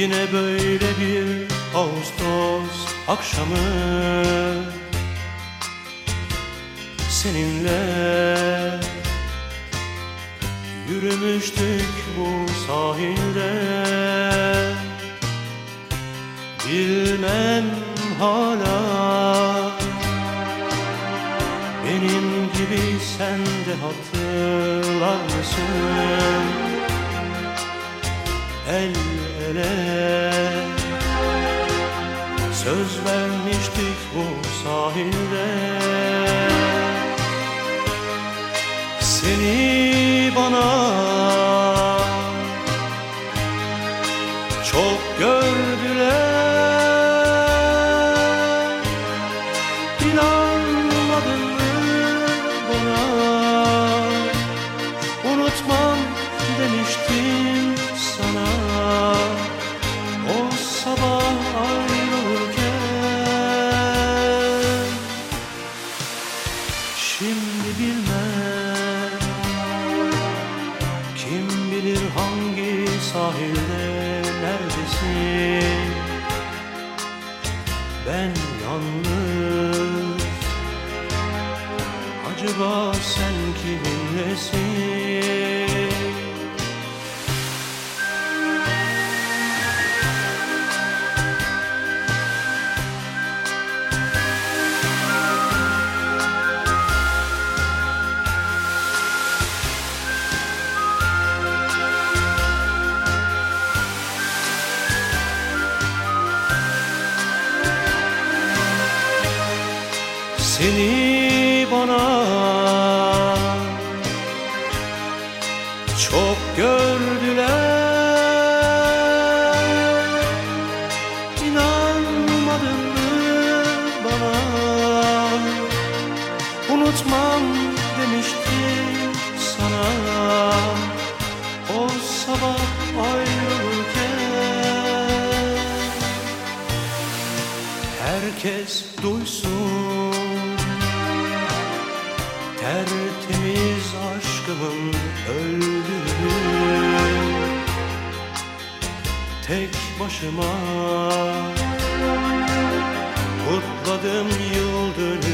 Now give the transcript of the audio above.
Yine böyle bir Ağustos akşamı Seninle yürümüştük bu sahilde Bilmem hala Benim gibi sen de hatırlar mısın? El ele Söz vermiştik bu sahilde. Seni bana çok gördüler hangi sahilde neredesin? Ben yalnız. Acaba sen kiminlesin Seni bana çok gördüler. İnanmadın mı bana? Unutmam demiştim sana. O sabah ayrılırken Herkes duysun aşkımın öldüğünü Tek başıma. Kutladım yıl dönümü